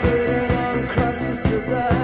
Waiting on crosses to die.